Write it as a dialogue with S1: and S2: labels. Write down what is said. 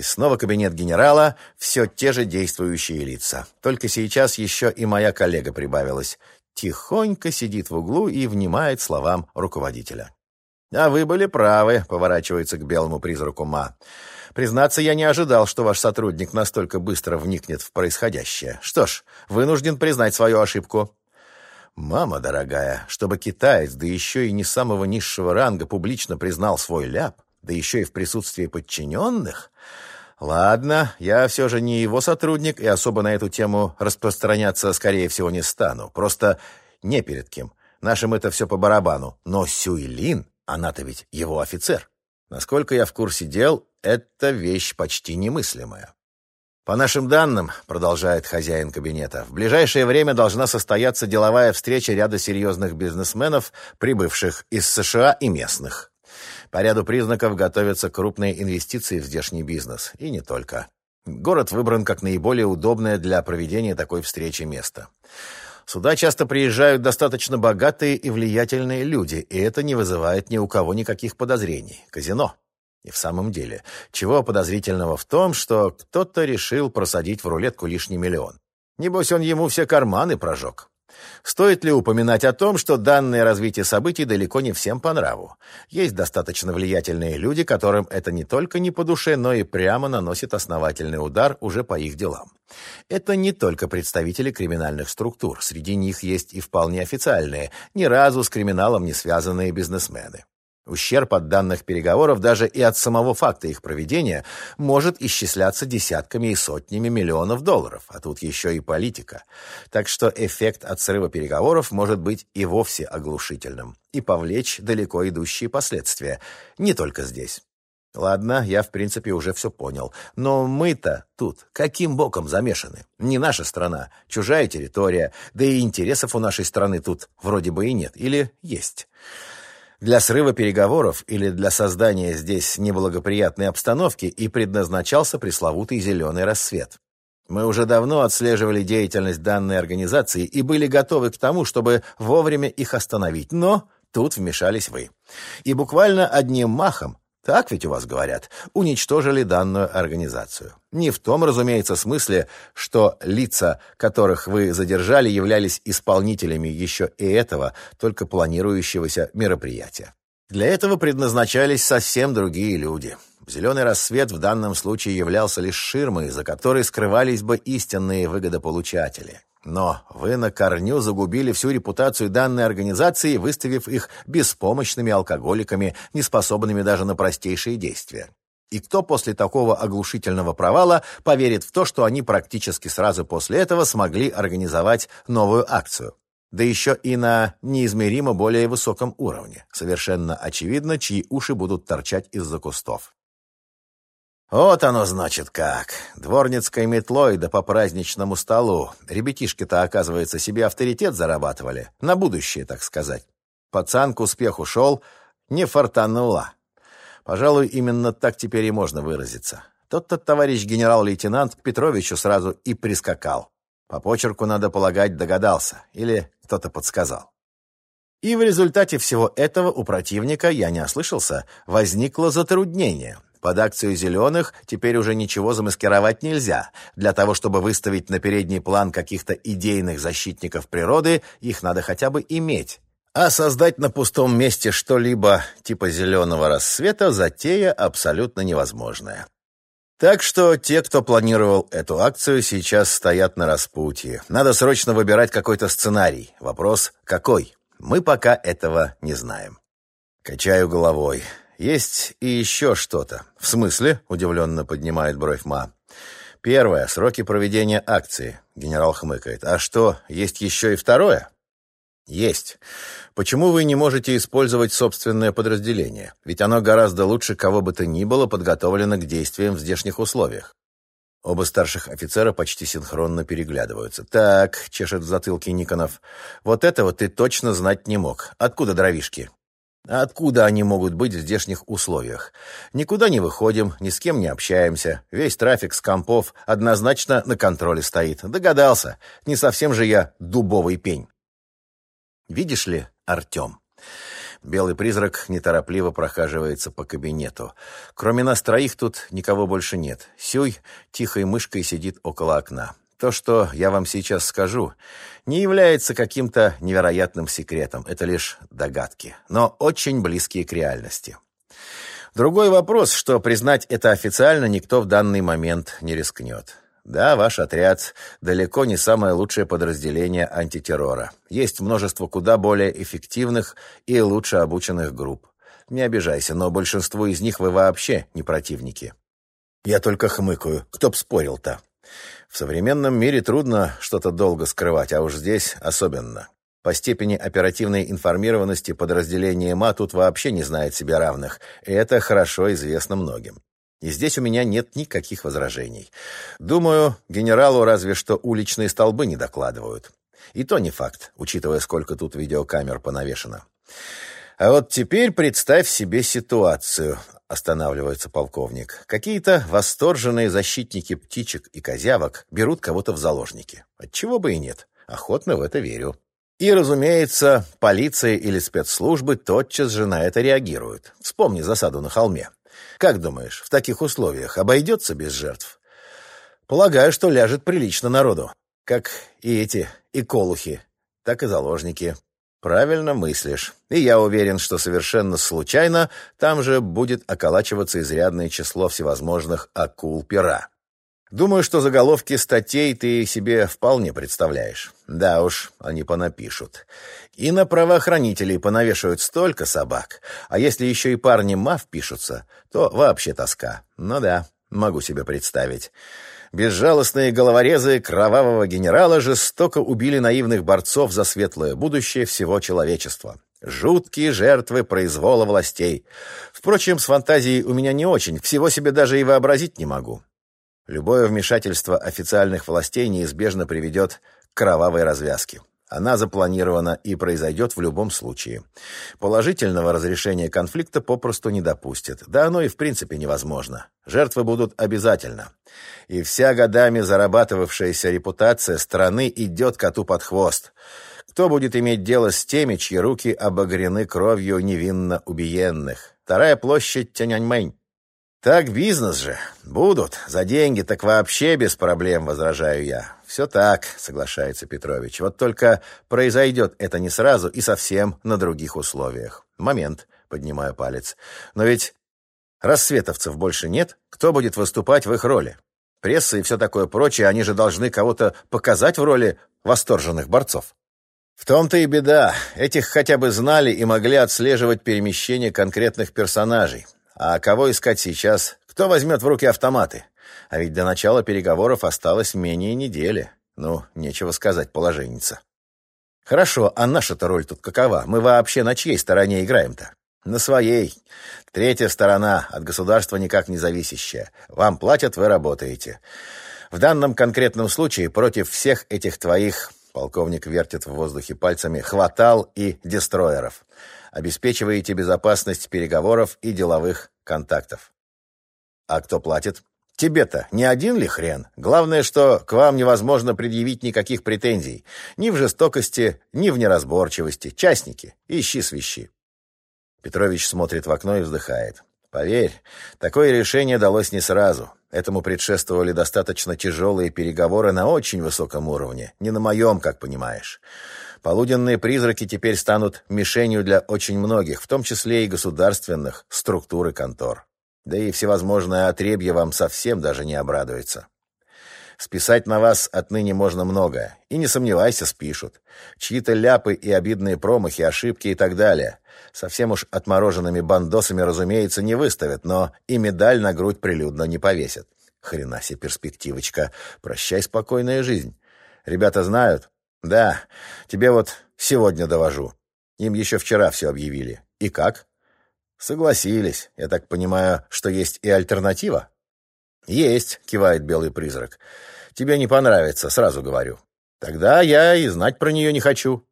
S1: И снова кабинет генерала, все те же действующие лица. Только сейчас еще и моя коллега прибавилась. Тихонько сидит в углу и внимает словам руководителя. «А вы были правы», — поворачивается к белому призраку Ма. «Признаться, я не ожидал, что ваш сотрудник настолько быстро вникнет в происходящее. Что ж, вынужден признать свою ошибку». «Мама дорогая, чтобы китаец, да еще и не самого низшего ранга, публично признал свой ляп, да еще и в присутствии подчиненных...» «Ладно, я все же не его сотрудник и особо на эту тему распространяться, скорее всего, не стану. Просто не перед кем. Нашим это все по барабану. Но Сюйлин она-то ведь его офицер. Насколько я в курсе дел, это вещь почти немыслимая. По нашим данным, продолжает хозяин кабинета, в ближайшее время должна состояться деловая встреча ряда серьезных бизнесменов, прибывших из США и местных. По ряду признаков готовятся крупные инвестиции в здешний бизнес, и не только. Город выбран как наиболее удобное для проведения такой встречи место. Сюда часто приезжают достаточно богатые и влиятельные люди, и это не вызывает ни у кого никаких подозрений. Казино. И в самом деле, чего подозрительного в том, что кто-то решил просадить в рулетку лишний миллион? Небось, он ему все карманы прожег. Стоит ли упоминать о том, что данное развитие событий далеко не всем по нраву? Есть достаточно влиятельные люди, которым это не только не по душе, но и прямо наносит основательный удар уже по их делам. Это не только представители криминальных структур, среди них есть и вполне официальные, ни разу с криминалом не связанные бизнесмены. Ущерб от данных переговоров даже и от самого факта их проведения может исчисляться десятками и сотнями миллионов долларов, а тут еще и политика. Так что эффект от срыва переговоров может быть и вовсе оглушительным и повлечь далеко идущие последствия, не только здесь. Ладно, я в принципе уже все понял. Но мы-то тут каким боком замешаны? Не наша страна, чужая территория, да и интересов у нашей страны тут вроде бы и нет. Или есть? Для срыва переговоров или для создания здесь неблагоприятной обстановки и предназначался пресловутый «зеленый рассвет». Мы уже давно отслеживали деятельность данной организации и были готовы к тому, чтобы вовремя их остановить, но тут вмешались вы. И буквально одним махом так ведь у вас говорят, уничтожили данную организацию. Не в том, разумеется, смысле, что лица, которых вы задержали, являлись исполнителями еще и этого, только планирующегося мероприятия. Для этого предназначались совсем другие люди. Зеленый рассвет в данном случае являлся лишь ширмой, за которой скрывались бы истинные выгодополучатели. Но вы на корню загубили всю репутацию данной организации, выставив их беспомощными алкоголиками, неспособными даже на простейшие действия. И кто после такого оглушительного провала поверит в то, что они практически сразу после этого смогли организовать новую акцию? Да еще и на неизмеримо более высоком уровне. Совершенно очевидно, чьи уши будут торчать из-за кустов. Вот оно значит как. Дворницкой метлой да по праздничному столу. Ребятишки-то, оказывается, себе авторитет зарабатывали. На будущее, так сказать. Пацан к успеху шел, не фартанула. Пожалуй, именно так теперь и можно выразиться. Тот-то товарищ генерал-лейтенант к Петровичу сразу и прискакал. По почерку, надо полагать, догадался. Или кто-то подсказал. И в результате всего этого у противника, я не ослышался, возникло затруднение — под акцию «Зеленых» теперь уже ничего замаскировать нельзя. Для того, чтобы выставить на передний план каких-то идейных защитников природы, их надо хотя бы иметь. А создать на пустом месте что-либо типа «зеленого рассвета» затея абсолютно невозможная. Так что те, кто планировал эту акцию, сейчас стоят на распутье. Надо срочно выбирать какой-то сценарий. Вопрос «какой?» Мы пока этого не знаем. Качаю головой. Есть и еще что-то. В смысле? Удивленно поднимает бровь Ма. Первое. Сроки проведения акции. Генерал хмыкает. А что, есть еще и второе? Есть. Почему вы не можете использовать собственное подразделение? Ведь оно гораздо лучше кого бы то ни было подготовлено к действиям в здешних условиях. Оба старших офицера почти синхронно переглядываются. «Так», — чешет в затылке Никонов, — «вот этого ты точно знать не мог. Откуда дровишки?» Откуда они могут быть в здешних условиях? Никуда не выходим, ни с кем не общаемся. Весь трафик с компов однозначно на контроле стоит. Догадался. Не совсем же я дубовый пень. Видишь ли, Артем, Белый призрак неторопливо прохаживается по кабинету. Кроме нас троих тут никого больше нет. Сюй тихой мышкой сидит около окна. То, что я вам сейчас скажу, не является каким-то невероятным секретом. Это лишь догадки, но очень близкие к реальности. Другой вопрос, что признать это официально никто в данный момент не рискнет. Да, ваш отряд далеко не самое лучшее подразделение антитеррора. Есть множество куда более эффективных и лучше обученных групп. Не обижайся, но большинству из них вы вообще не противники. Я только хмыкаю. Кто б спорил-то? В современном мире трудно что-то долго скрывать, а уж здесь особенно. По степени оперативной информированности подразделение МА тут вообще не знает себе равных, и это хорошо известно многим. И здесь у меня нет никаких возражений. Думаю, генералу разве что уличные столбы не докладывают. И то не факт, учитывая, сколько тут видеокамер понавешено. А вот теперь представь себе ситуацию останавливается полковник. Какие-то восторженные защитники птичек и козявок берут кого-то в заложники. Отчего бы и нет. Охотно в это верю. И, разумеется, полиция или спецслужбы тотчас же на это реагируют. Вспомни засаду на холме. Как думаешь, в таких условиях обойдется без жертв? Полагаю, что ляжет прилично народу. Как и эти, и колухи, так и заложники. Правильно мыслишь. И я уверен, что совершенно случайно там же будет околачиваться изрядное число всевозможных акул-пера. Думаю, что заголовки статей ты себе вполне представляешь. Да уж, они понапишут. И на правоохранителей понавешивают столько собак. А если еще и парни МАФ пишутся, то вообще тоска. Ну да, могу себе представить. Безжалостные головорезы кровавого генерала жестоко убили наивных борцов за светлое будущее всего человечества. Жуткие жертвы произвола властей. Впрочем, с фантазией у меня не очень, всего себе даже и вообразить не могу. Любое вмешательство официальных властей неизбежно приведет к кровавой развязке. Она запланирована и произойдет в любом случае. Положительного разрешения конфликта попросту не допустят. Да оно и в принципе невозможно. Жертвы будут обязательно. И вся годами зарабатывавшаяся репутация страны идет коту под хвост. Кто будет иметь дело с теми, чьи руки обогрены кровью невинно убиенных? Вторая площадь Тяньаньмэнь. «Так бизнес же. Будут. За деньги так вообще без проблем», — возражаю я. «Все так», — соглашается Петрович. «Вот только произойдет это не сразу и совсем на других условиях». «Момент», — поднимаю палец. «Но ведь рассветовцев больше нет. Кто будет выступать в их роли? Пресса и все такое прочее, они же должны кого-то показать в роли восторженных борцов». В том-то и беда. Этих хотя бы знали и могли отслеживать перемещение конкретных персонажей. А кого искать сейчас? Кто возьмет в руки автоматы? А ведь до начала переговоров осталось менее недели. Ну, нечего сказать, положенница. Хорошо, а наша-то роль тут какова? Мы вообще на чьей стороне играем-то? На своей. Третья сторона, от государства никак не зависящая. Вам платят, вы работаете. В данном конкретном случае против всех этих твоих, полковник вертит в воздухе пальцами, хватал и дестроеров обеспечиваете безопасность переговоров и деловых контактов. А кто платит? Тебе-то не один ли хрен? Главное, что к вам невозможно предъявить никаких претензий. Ни в жестокости, ни в неразборчивости. Частники. Ищи свищи. Петрович смотрит в окно и вздыхает. Поверь, такое решение далось не сразу. Этому предшествовали достаточно тяжелые переговоры на очень высоком уровне. Не на моем, как понимаешь. Полуденные призраки теперь станут мишенью для очень многих, в том числе и государственных структур и контор. Да и всевозможное отребье вам совсем даже не обрадуется. Списать на вас отныне можно многое. И не сомневайся, спишут. Чьи-то ляпы и обидные промахи, ошибки и так далее. Совсем уж отмороженными бандосами, разумеется, не выставят, но и медаль на грудь прилюдно не повесят. Хрена себе перспективочка. Прощай, спокойная жизнь. Ребята знают, «Да, тебе вот сегодня довожу. Им еще вчера все объявили. И как?» «Согласились. Я так понимаю, что есть и альтернатива?» «Есть», — кивает белый призрак. «Тебе не понравится, сразу говорю. Тогда я и знать про нее не хочу».